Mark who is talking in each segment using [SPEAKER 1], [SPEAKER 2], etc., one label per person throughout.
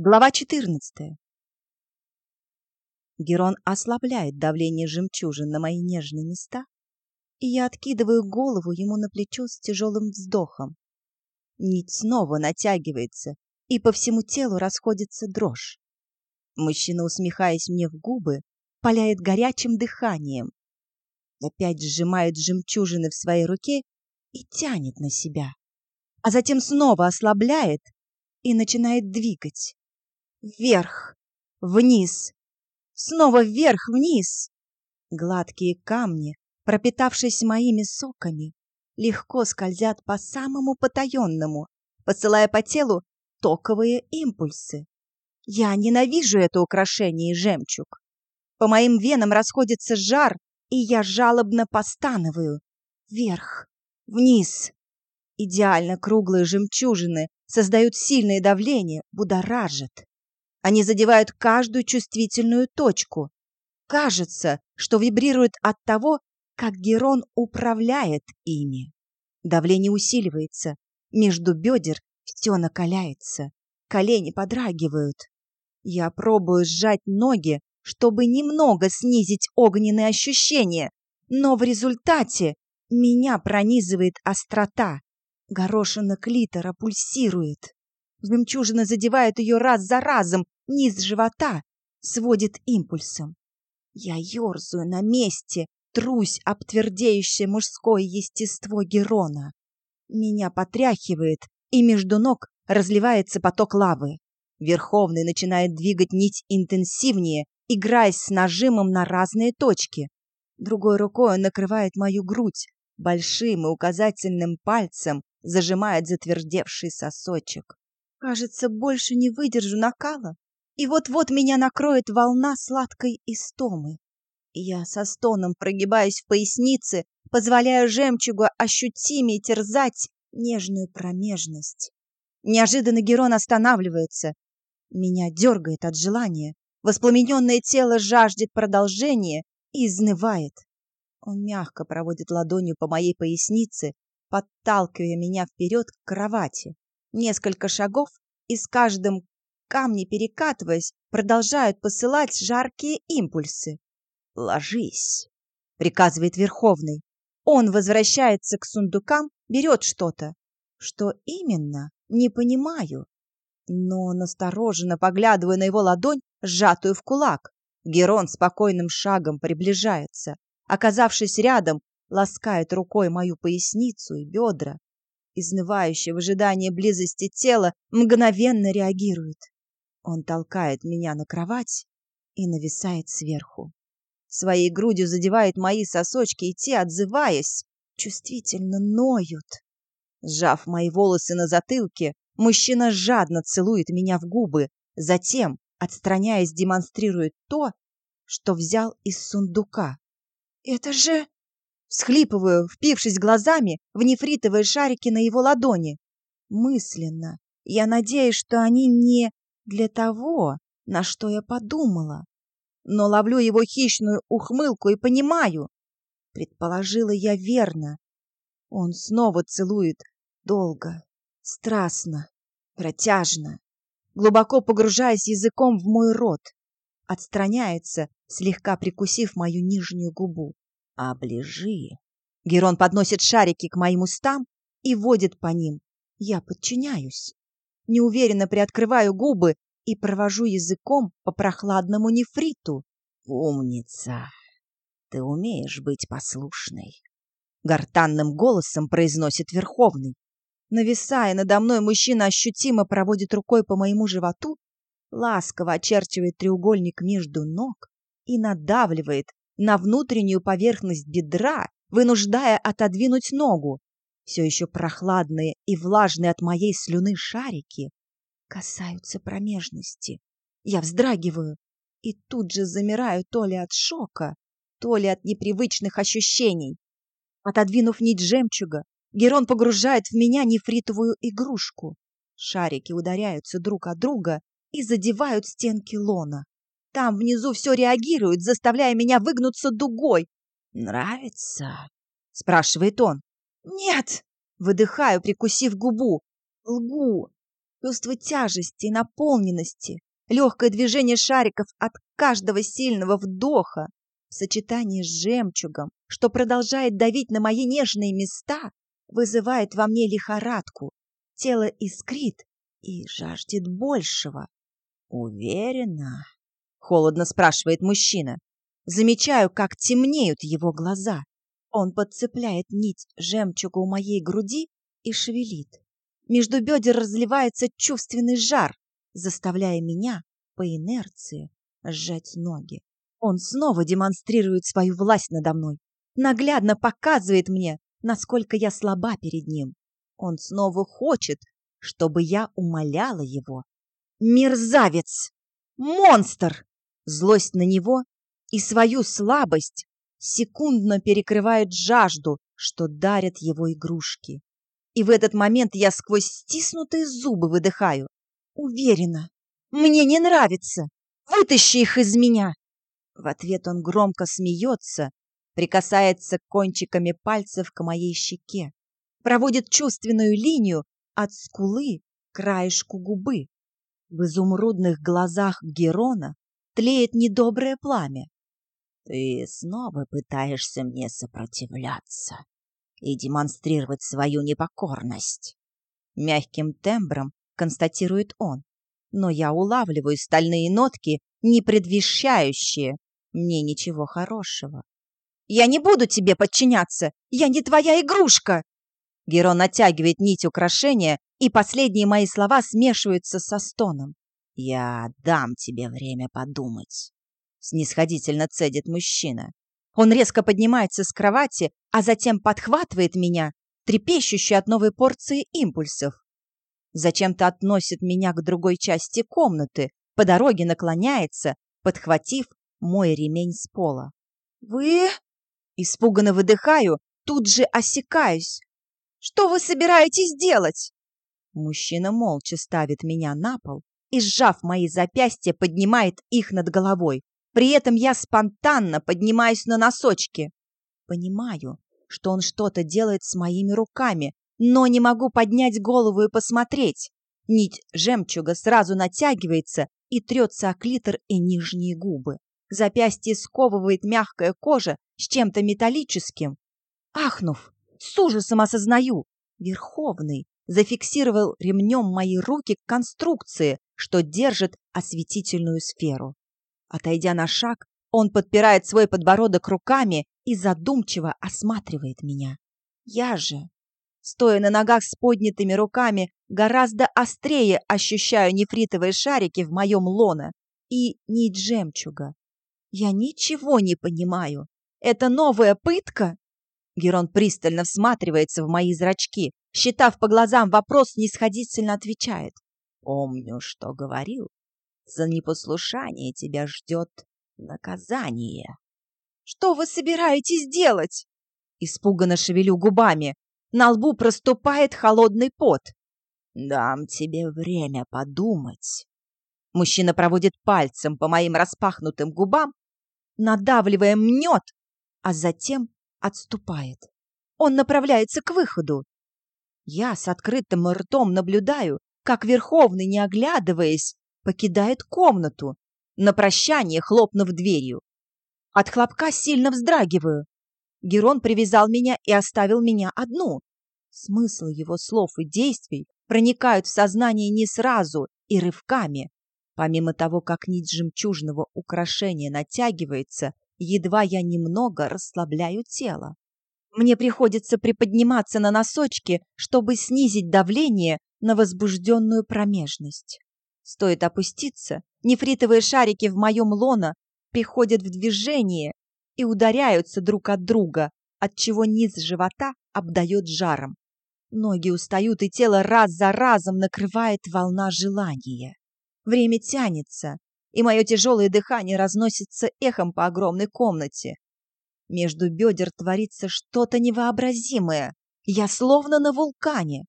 [SPEAKER 1] Глава 14. Герон ослабляет давление жемчужин на мои нежные места, и я откидываю голову ему на плечо с тяжелым вздохом. Нить снова натягивается, и по всему телу расходится дрожь. Мужчина, усмехаясь мне в губы, паляет горячим дыханием. Опять сжимает жемчужины в своей руке и тянет на себя, а затем снова ослабляет и начинает двигать. Вверх, вниз, снова вверх-вниз. Гладкие камни, пропитавшись моими соками, легко скользят по самому потаенному, посылая по телу токовые импульсы. Я ненавижу это украшение и жемчуг. По моим венам расходится жар, и я жалобно постановую. Вверх, вниз. Идеально круглые жемчужины создают сильное давление, будоражат. Они задевают каждую чувствительную точку. Кажется, что вибрирует от того, как Герон управляет ими. Давление усиливается, между бедер все накаляется, колени подрагивают. Я пробую сжать ноги, чтобы немного снизить огненные ощущения, но в результате меня пронизывает острота. Горошина клитора пульсирует. Жемчужина задевает ее раз за разом, низ живота сводит импульсом. Я ерзаю на месте, трусь об твердеющее мужское естество Герона. Меня потряхивает, и между ног разливается поток лавы. Верховный начинает двигать нить интенсивнее, играясь с нажимом на разные точки. Другой рукой он накрывает мою грудь, большим и указательным пальцем зажимает затвердевший сосочек. Кажется, больше не выдержу накала, и вот-вот меня накроет волна сладкой истомы. Я со стоном прогибаюсь в пояснице, позволяя жемчугу ощутимее терзать нежную промежность. Неожиданно Герон останавливается. Меня дергает от желания. Воспламененное тело жаждет продолжения и изнывает. Он мягко проводит ладонью по моей пояснице, подталкивая меня вперед к кровати. Несколько шагов, и с каждым камни перекатываясь, продолжают посылать жаркие импульсы. «Ложись», — приказывает Верховный. Он возвращается к сундукам, берет что-то. Что именно, не понимаю. Но настороженно поглядываю на его ладонь, сжатую в кулак. Герон спокойным шагом приближается. Оказавшись рядом, ласкает рукой мою поясницу и бедра изнывающее в ожидании близости тело, мгновенно реагирует. Он толкает меня на кровать и нависает сверху. Своей грудью задевает мои сосочки, и те, отзываясь, чувствительно ноют. Сжав мои волосы на затылке, мужчина жадно целует меня в губы, затем, отстраняясь, демонстрирует то, что взял из сундука. «Это же...» Всхлипываю, впившись глазами в нефритовые шарики на его ладони. Мысленно. Я надеюсь, что они не для того, на что я подумала. Но ловлю его хищную ухмылку и понимаю. Предположила я верно. Он снова целует долго, страстно, протяжно, глубоко погружаясь языком в мой рот. Отстраняется, слегка прикусив мою нижнюю губу. «Оближи!» Герон подносит шарики к моим устам и водит по ним. Я подчиняюсь. Неуверенно приоткрываю губы и провожу языком по прохладному нефриту. «Умница! Ты умеешь быть послушной!» Гортанным голосом произносит Верховный. Нависая надо мной, мужчина ощутимо проводит рукой по моему животу, ласково очерчивает треугольник между ног и надавливает на внутреннюю поверхность бедра, вынуждая отодвинуть ногу. Все еще прохладные и влажные от моей слюны шарики касаются промежности. Я вздрагиваю и тут же замираю то ли от шока, то ли от непривычных ощущений. Отодвинув нить жемчуга, Герон погружает в меня нефритовую игрушку. Шарики ударяются друг от друга и задевают стенки лона. Там внизу все реагирует, заставляя меня выгнуться дугой. «Нравится?» — спрашивает он. «Нет!» — выдыхаю, прикусив губу. Лгу. Чувство тяжести и наполненности, легкое движение шариков от каждого сильного вдоха в сочетании с жемчугом, что продолжает давить на мои нежные места, вызывает во мне лихорадку. Тело искрит и жаждет большего. «Уверена?» — холодно спрашивает мужчина. Замечаю, как темнеют его глаза. Он подцепляет нить жемчуга у моей груди и шевелит. Между бедер разливается чувственный жар, заставляя меня по инерции сжать ноги. Он снова демонстрирует свою власть надо мной, наглядно показывает мне, насколько я слаба перед ним. Он снова хочет, чтобы я умоляла его. Мерзавец! Монстр! Злость на него и свою слабость секундно перекрывает жажду, что дарят его игрушки. И в этот момент я сквозь стиснутые зубы выдыхаю. Уверена, мне не нравится. Вытащи их из меня. В ответ он громко смеется, прикасается кончиками пальцев к моей щеке, проводит чувственную линию от скулы к краешку губы. В изумрудных глазах Герона тлеет недоброе пламя. Ты снова пытаешься мне сопротивляться и демонстрировать свою непокорность. Мягким тембром констатирует он, но я улавливаю стальные нотки, не предвещающие мне ничего хорошего. «Я не буду тебе подчиняться! Я не твоя игрушка!» Герон натягивает нить украшения, и последние мои слова смешиваются со стоном. «Я дам тебе время подумать», — снисходительно цедит мужчина. Он резко поднимается с кровати, а затем подхватывает меня, трепещущий от новой порции импульсов. Зачем-то относит меня к другой части комнаты, по дороге наклоняется, подхватив мой ремень с пола. «Вы...» Испуганно выдыхаю, тут же осекаюсь. «Что вы собираетесь делать?» Мужчина молча ставит меня на пол и, сжав мои запястья, поднимает их над головой. При этом я спонтанно поднимаюсь на носочки. Понимаю, что он что-то делает с моими руками, но не могу поднять голову и посмотреть. Нить жемчуга сразу натягивается и трется о клитор и нижние губы. Запястье сковывает мягкая кожа с чем-то металлическим. Ахнув, с ужасом осознаю, Верховный зафиксировал ремнем мои руки к конструкции, что держит осветительную сферу. Отойдя на шаг, он подпирает свой подбородок руками и задумчиво осматривает меня. Я же, стоя на ногах с поднятыми руками, гораздо острее ощущаю нефритовые шарики в моем лоно и нить жемчуга. Я ничего не понимаю. Это новая пытка? Герон пристально всматривается в мои зрачки, считав по глазам вопрос, нисходительно отвечает. Помню, что говорил. За непослушание тебя ждет наказание. Что вы собираетесь делать? Испуганно шевелю губами. На лбу проступает холодный пот. Дам тебе время подумать. Мужчина проводит пальцем по моим распахнутым губам, надавливая мнет, а затем отступает. Он направляется к выходу. Я с открытым ртом наблюдаю, как Верховный, не оглядываясь, покидает комнату, на прощание хлопнув дверью. От хлопка сильно вздрагиваю. Герон привязал меня и оставил меня одну. Смысл его слов и действий проникают в сознание не сразу и рывками. Помимо того, как нить жемчужного украшения натягивается, едва я немного расслабляю тело. Мне приходится приподниматься на носочки, чтобы снизить давление на возбужденную промежность. Стоит опуститься, нефритовые шарики в моем лоно приходят в движение и ударяются друг от друга, отчего низ живота обдает жаром. Ноги устают, и тело раз за разом накрывает волна желания. Время тянется, и мое тяжелое дыхание разносится эхом по огромной комнате. Между бедер творится что-то невообразимое. Я словно на вулкане.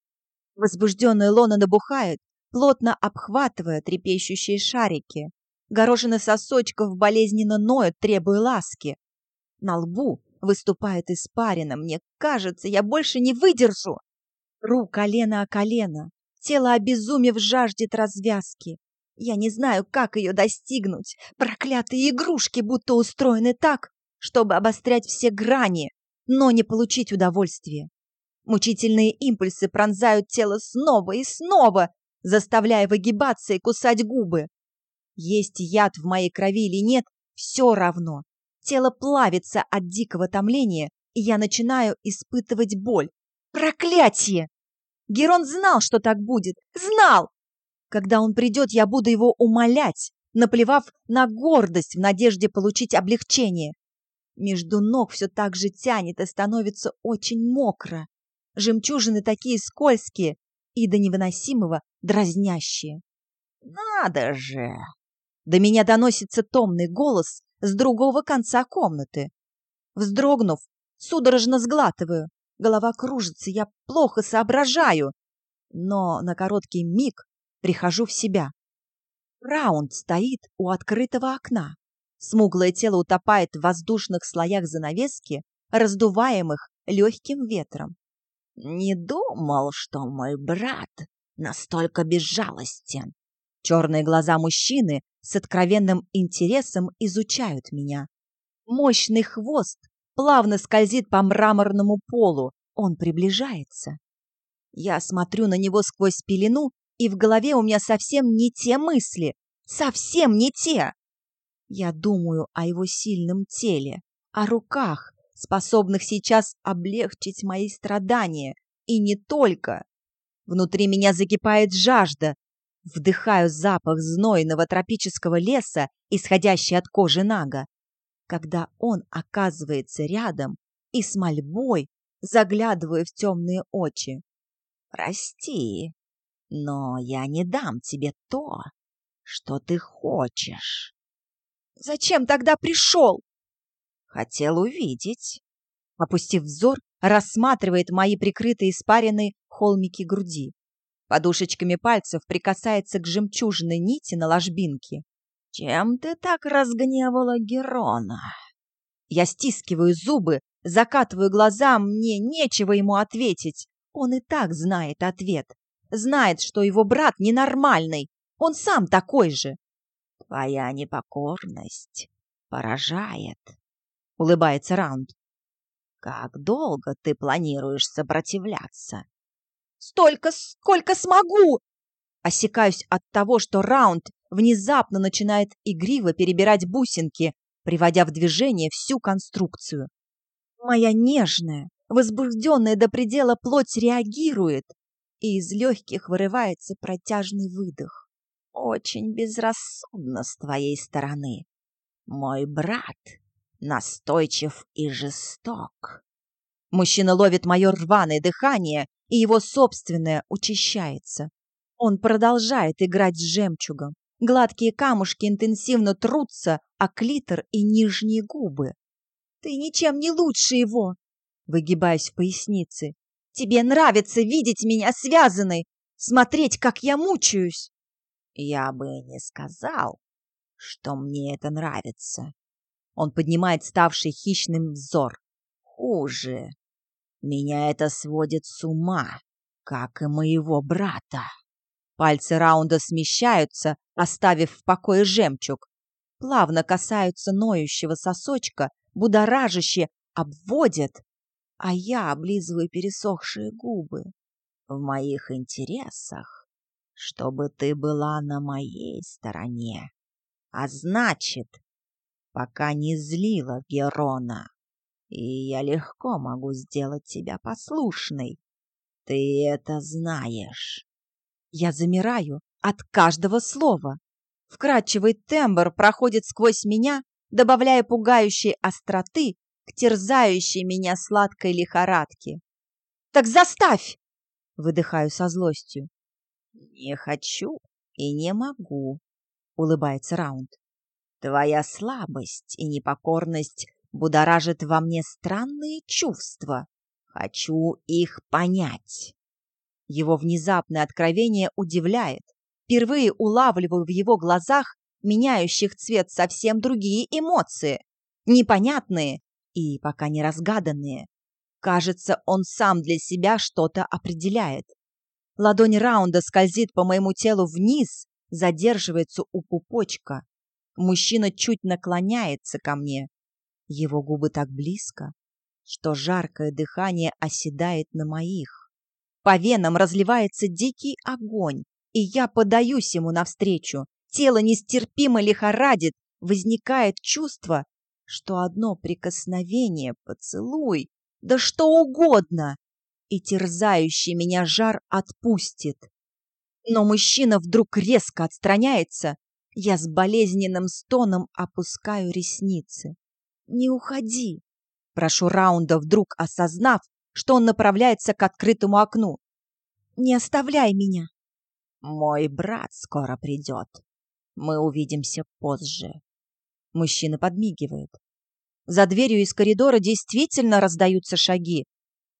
[SPEAKER 1] Возбужденная лона набухает, плотно обхватывая трепещущие шарики. Горошины сосочков болезненно ноют, требуя ласки. На лбу выступает испарина. Мне кажется, я больше не выдержу. Ру колено о колено, Тело, обезумев, жаждет развязки. Я не знаю, как ее достигнуть. Проклятые игрушки будто устроены так, чтобы обострять все грани, но не получить удовольствия. Мучительные импульсы пронзают тело снова и снова, заставляя выгибаться и кусать губы. Есть яд в моей крови или нет, все равно. Тело плавится от дикого томления, и я начинаю испытывать боль. Проклятие! Герон знал, что так будет. Знал! Когда он придет, я буду его умолять, наплевав на гордость в надежде получить облегчение. Между ног все так же тянет и становится очень мокро. Жемчужины такие скользкие и до невыносимого дразнящие. «Надо же!» До меня доносится томный голос с другого конца комнаты. Вздрогнув, судорожно сглатываю. Голова кружится, я плохо соображаю. Но на короткий миг прихожу в себя. Раунд стоит у открытого окна. Смуглое тело утопает в воздушных слоях занавески, раздуваемых легким ветром. «Не думал, что мой брат настолько безжалостен». Черные глаза мужчины с откровенным интересом изучают меня. Мощный хвост плавно скользит по мраморному полу. Он приближается. Я смотрю на него сквозь пелену, и в голове у меня совсем не те мысли. Совсем не те. Я думаю о его сильном теле, о руках, способных сейчас облегчить мои страдания. И не только. Внутри меня закипает жажда. Вдыхаю запах знойного тропического леса, исходящий от кожи Нага когда он оказывается рядом и с мольбой заглядываю в темные очи. «Прости, но я не дам тебе то, что ты хочешь». «Зачем тогда пришел?» «Хотел увидеть». Опустив взор, рассматривает мои прикрытые испаренные холмики груди. Подушечками пальцев прикасается к жемчужной нити на ложбинке. «Чем ты так разгневала Герона?» Я стискиваю зубы, закатываю глаза, мне нечего ему ответить. Он и так знает ответ. Знает, что его брат ненормальный. Он сам такой же. «Твоя непокорность поражает», — улыбается Раунд. «Как долго ты планируешь сопротивляться?» «Столько, сколько смогу!» Осекаюсь от того, что Раунд внезапно начинает игриво перебирать бусинки, приводя в движение всю конструкцию. Моя нежная, возбужденная до предела плоть реагирует, и из легких вырывается протяжный выдох. Очень безрассудно с твоей стороны. Мой брат настойчив и жесток. Мужчина ловит мое рваное дыхание, и его собственное учащается. Он продолжает играть с жемчугом, Гладкие камушки интенсивно трутся, а клитор и нижние губы. «Ты ничем не лучше его!» Выгибаюсь в пояснице. «Тебе нравится видеть меня связанной, смотреть, как я мучаюсь!» «Я бы не сказал, что мне это нравится!» Он поднимает ставший хищным взор. «Хуже! Меня это сводит с ума, как и моего брата!» Пальцы раунда смещаются, оставив в покое жемчуг. Плавно касаются ноющего сосочка, будоражище обводят, а я облизываю пересохшие губы. В моих интересах, чтобы ты была на моей стороне. А значит, пока не злила Герона, и я легко могу сделать тебя послушной. Ты это знаешь. Я замираю от каждого слова. Вкрадчивый тембр проходит сквозь меня, добавляя пугающей остроты к терзающей меня сладкой лихорадке. «Так заставь!» — выдыхаю со злостью. «Не хочу и не могу», — улыбается Раунд. «Твоя слабость и непокорность будоражит во мне странные чувства. Хочу их понять». Его внезапное откровение удивляет. Впервые улавливаю в его глазах, меняющих цвет, совсем другие эмоции. Непонятные и пока не разгаданные. Кажется, он сам для себя что-то определяет. Ладонь раунда скользит по моему телу вниз, задерживается у пупочка. Мужчина чуть наклоняется ко мне. Его губы так близко, что жаркое дыхание оседает на моих. По венам разливается дикий огонь, и я подаюсь ему навстречу. Тело нестерпимо лихорадит, возникает чувство, что одно прикосновение, поцелуй, да что угодно, и терзающий меня жар отпустит. Но мужчина вдруг резко отстраняется, я с болезненным стоном опускаю ресницы. «Не уходи!» Прошу Раунда, вдруг осознав, что он направляется к открытому окну. «Не оставляй меня!» «Мой брат скоро придет. Мы увидимся позже». Мужчина подмигивает. За дверью из коридора действительно раздаются шаги.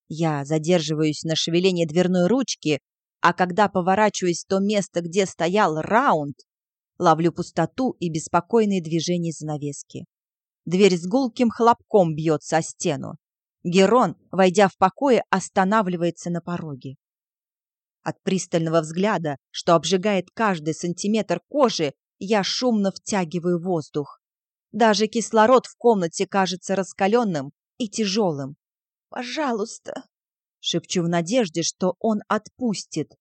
[SPEAKER 1] Я задерживаюсь на шевелении дверной ручки, а когда поворачиваюсь в то место, где стоял раунд, ловлю пустоту и беспокойные движения занавески. Дверь с гулким хлопком бьется о стену. Герон, войдя в покое, останавливается на пороге. От пристального взгляда, что обжигает каждый сантиметр кожи, я шумно втягиваю воздух. Даже кислород в комнате кажется раскаленным и тяжелым. «Пожалуйста!» — шепчу в надежде, что он отпустит.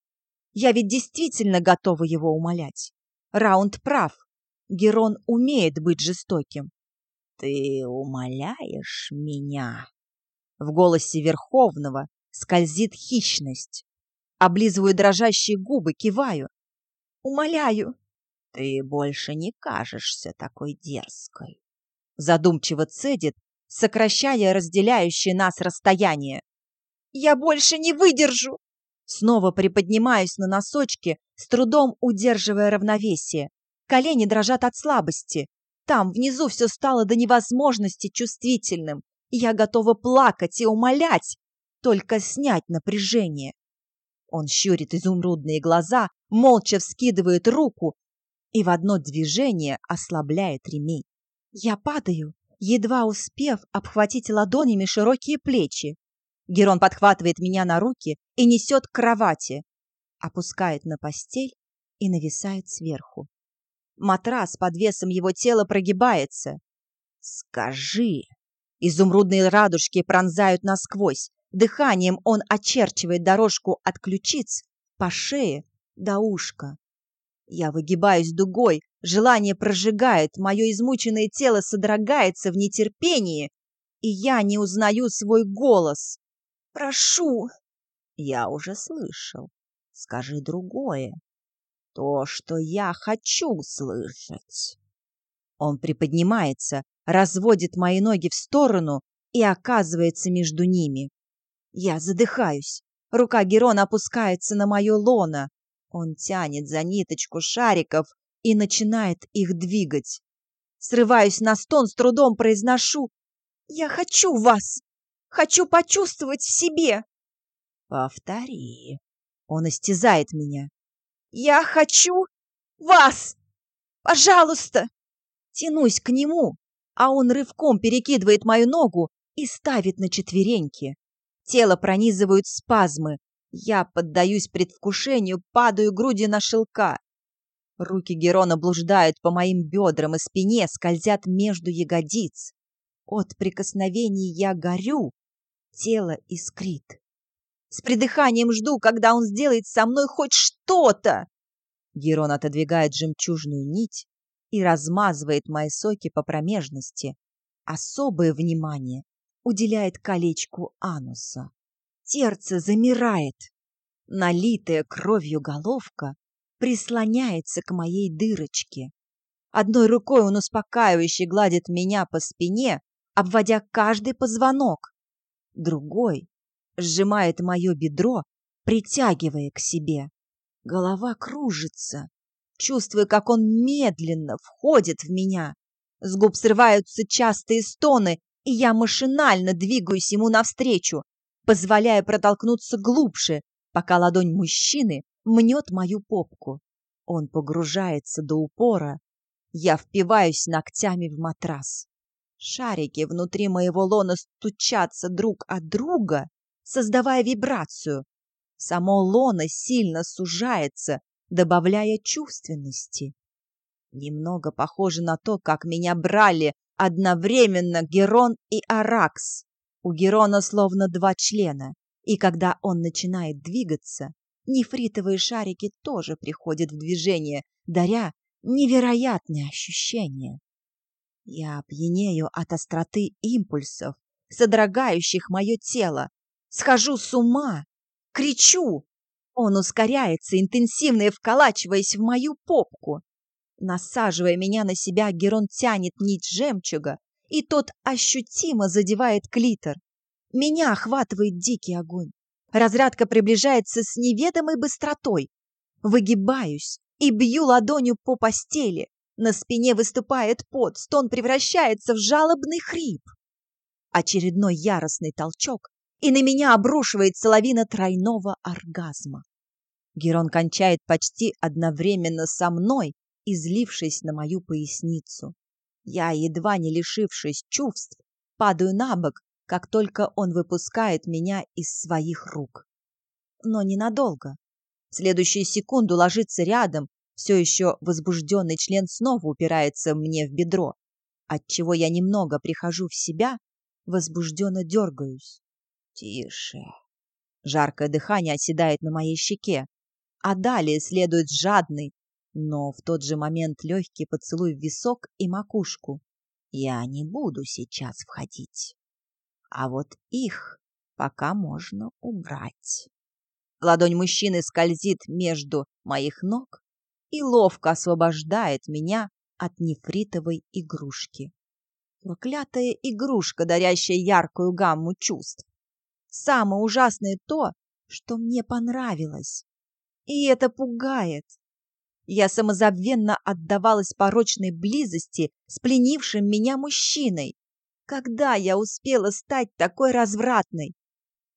[SPEAKER 1] Я ведь действительно готова его умолять. Раунд прав. Герон умеет быть жестоким. «Ты умоляешь меня?» В голосе Верховного скользит хищность. Облизываю дрожащие губы, киваю. «Умоляю!» «Ты больше не кажешься такой дерзкой!» Задумчиво цедит, сокращая разделяющее нас расстояние. «Я больше не выдержу!» Снова приподнимаюсь на носочки, с трудом удерживая равновесие. Колени дрожат от слабости. Там, внизу, все стало до невозможности чувствительным. Я готова плакать и умолять, только снять напряжение. Он щурит изумрудные глаза, молча вскидывает руку и в одно движение ослабляет ремень. Я падаю, едва успев обхватить ладонями широкие плечи. Герон подхватывает меня на руки и несет к кровати, опускает на постель и нависает сверху. Матрас под весом его тела прогибается. «Скажи!» Изумрудные радужки пронзают насквозь. Дыханием он очерчивает дорожку от ключиц по шее до ушка. Я выгибаюсь дугой, желание прожигает, мое измученное тело содрогается в нетерпении, и я не узнаю свой голос. «Прошу!» «Я уже слышал. Скажи другое. То, что я хочу слышать». Он приподнимается, разводит мои ноги в сторону и оказывается между ними. Я задыхаюсь. Рука Герона опускается на мое лоно. Он тянет за ниточку шариков и начинает их двигать. Срываюсь на стон, с трудом произношу. «Я хочу вас! Хочу почувствовать в себе!» «Повтори!» Он истязает меня. «Я хочу вас! Пожалуйста!» Тянусь к нему, а он рывком перекидывает мою ногу и ставит на четвереньки. Тело пронизывают спазмы, я поддаюсь предвкушению, падаю грудью на шелка. Руки Герона блуждают по моим бедрам и спине, скользят между ягодиц. От прикосновений я горю, тело искрит. С придыханием жду, когда он сделает со мной хоть что-то. Герон отодвигает жемчужную нить и размазывает мои соки по промежности. Особое внимание уделяет колечку ануса. Сердце замирает. Налитая кровью головка прислоняется к моей дырочке. Одной рукой он успокаивающе гладит меня по спине, обводя каждый позвонок. Другой сжимает мое бедро, притягивая к себе. Голова кружится. Чувствую, как он медленно входит в меня. С губ срываются частые стоны, и я машинально двигаюсь ему навстречу, позволяя протолкнуться глубже, пока ладонь мужчины мнет мою попку. Он погружается до упора. Я впиваюсь ногтями в матрас. Шарики внутри моего лона стучатся друг от друга, создавая вибрацию. Само лоно сильно сужается, добавляя чувственности. Немного похоже на то, как меня брали одновременно Герон и Аракс. У Герона словно два члена, и когда он начинает двигаться, нефритовые шарики тоже приходят в движение, даря невероятные ощущения. Я пьянею от остроты импульсов, содрогающих мое тело, схожу с ума, кричу. Он ускоряется, интенсивно вколачиваясь в мою попку. Насаживая меня на себя, Герон тянет нить жемчуга, и тот ощутимо задевает клитор. Меня охватывает дикий огонь. Разрядка приближается с неведомой быстротой. Выгибаюсь и бью ладонью по постели. На спине выступает пот, стон превращается в жалобный хрип. Очередной яростный толчок, и на меня обрушивается лавина тройного оргазма. Герон кончает почти одновременно со мной, излившись на мою поясницу. Я, едва не лишившись чувств, падаю на бок, как только он выпускает меня из своих рук. Но ненадолго. В следующую секунду ложится рядом, все еще возбужденный член снова упирается мне в бедро, отчего я немного прихожу в себя, возбужденно дергаюсь. Тише. Жаркое дыхание оседает на моей щеке, а далее следует жадный, но в тот же момент легкий поцелуй в висок и макушку. Я не буду сейчас входить. А вот их пока можно убрать. Ладонь мужчины скользит между моих ног и ловко освобождает меня от нефритовой игрушки. Проклятая игрушка, дарящая яркую гамму чувств. Самое ужасное то, что мне понравилось. И это пугает. Я самозабвенно отдавалась порочной близости с пленившим меня мужчиной. Когда я успела стать такой развратной?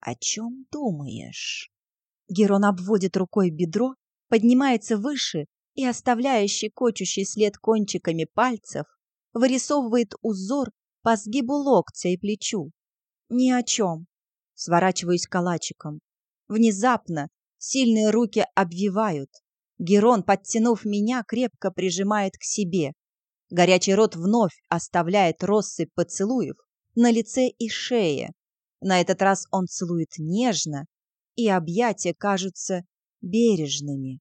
[SPEAKER 1] О чем думаешь? Герон обводит рукой бедро, поднимается выше и, оставляя щекочущий след кончиками пальцев, вырисовывает узор по сгибу локтя и плечу. Ни о чем. Сворачиваюсь калачиком. Внезапно сильные руки обвивают. Герон, подтянув меня, крепко прижимает к себе. Горячий рот вновь оставляет россыпь поцелуев на лице и шее. На этот раз он целует нежно, и объятия кажутся бережными.